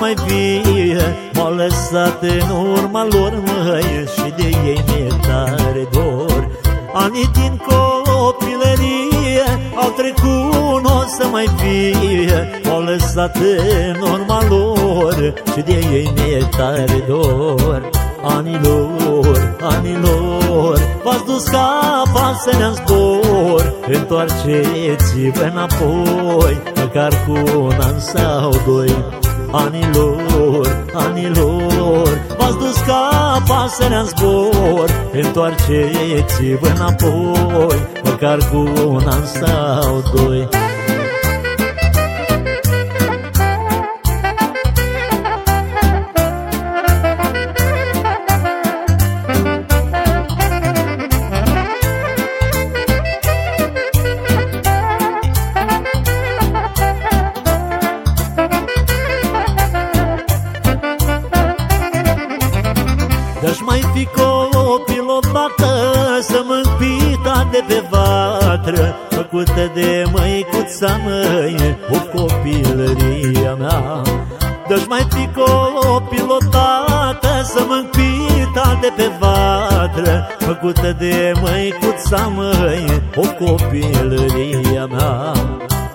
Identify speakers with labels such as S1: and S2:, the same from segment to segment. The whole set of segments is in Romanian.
S1: mai vie M-au lăsat în urma lor, măi Și de ei mi-e tare dor. Anii din copilărie Au trecut, nu o să mai vie M-au lăsat în urma lor Și de ei mi-e tare dor. Anilor, anilor V-ați dus ca pasărea în zbor Întoarceți-vă înapoi Măcar cu un an sau doi. Anilor, anilor V-ați dus ca pasărea în zbor Întoarceți-vă înapoi Măcar cu un an sau doi odată Să mă pita de pe vatră Făcută de măicuța măi O copilăria mea. Dă-și mai fi copil odată Să mă pita de pe vatră Făcută de măicuța măi O copilăria mea.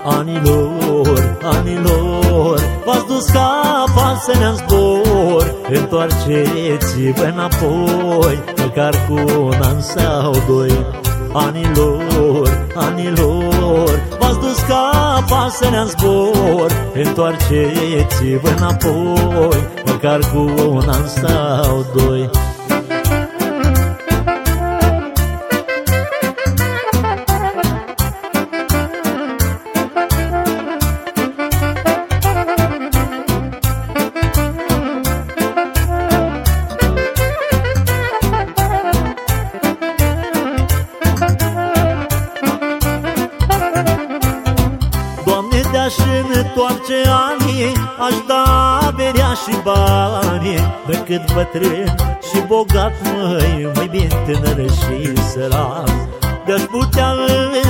S1: Anilor, anilor V-ați dus ca pasărea în zbor Întoarceți-vă înapoi Măcar cu un an sau doi. Anilor, anilor V-ați dus ca pasărea în zbor. Întoarceți-vă înapoi Măcar cu un an sau doi Doamne, de-aș întoarce anii Aș da averea și banii. Decât bătrân și bogat, măi Mai bine tânăr și sărac. De-aș putea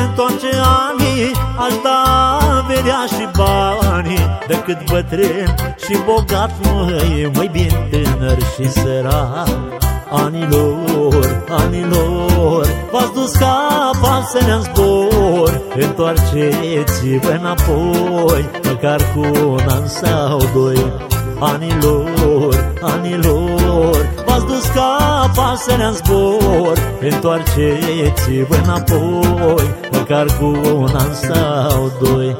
S1: întoarce anii Aș da averea și banii. Decât bătrân și bogat, măi Mai bine tânăr și sărac. Anilor, anilor V-ați dus ca pasărea în zbor Întoarceți-vă înapoi Măcar cu un an sau doi. Anilor, anilor V-ați dus ca pasărea în zbor. Întoarceți-vă înapoi Măcar cu un an sau doi